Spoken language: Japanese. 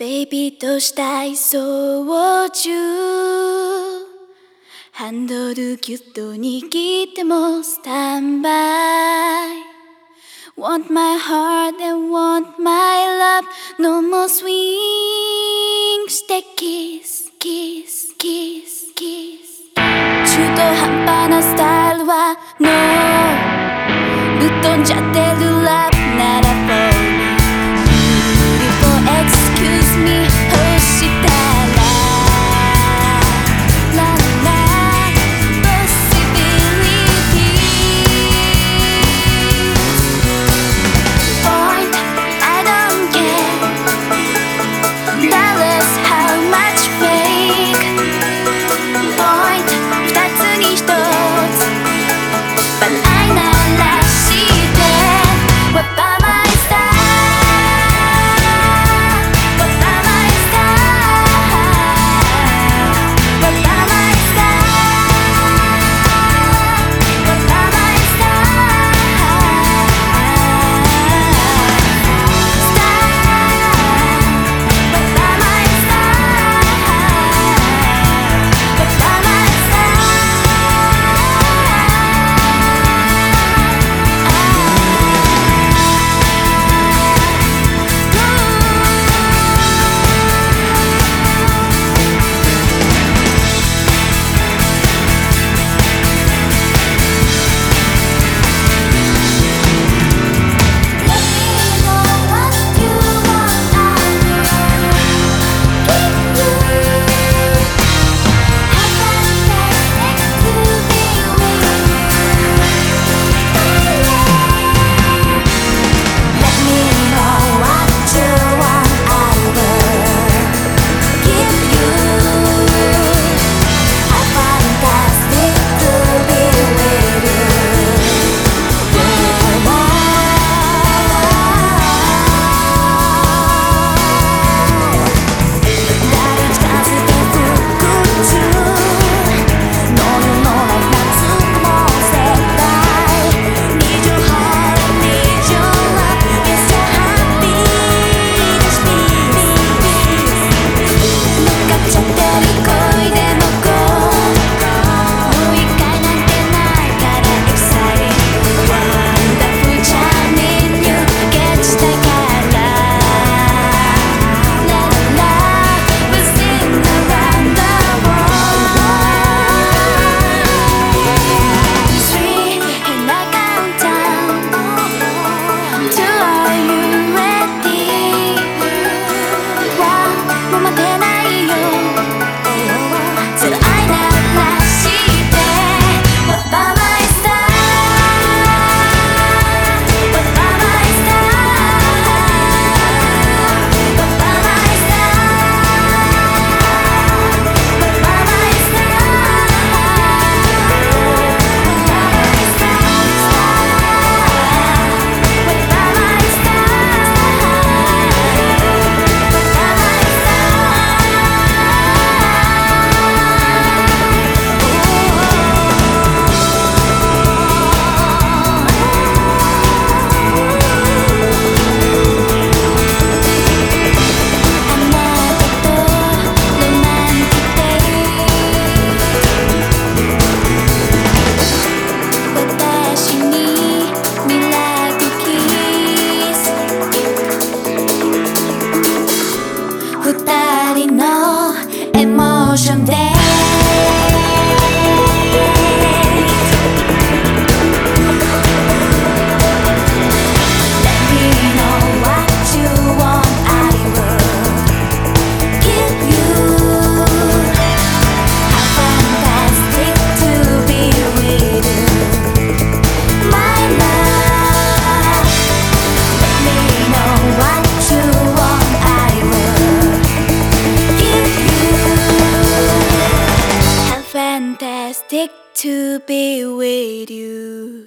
ベイビーとしたい操縦ハンドルギュッと握ってもスタンバイ Want my heart and want my love No more swings t a kiss, kiss, kiss, kiss 中途半端なスタイルは No ぶっ飛んじゃってる alive to be with you.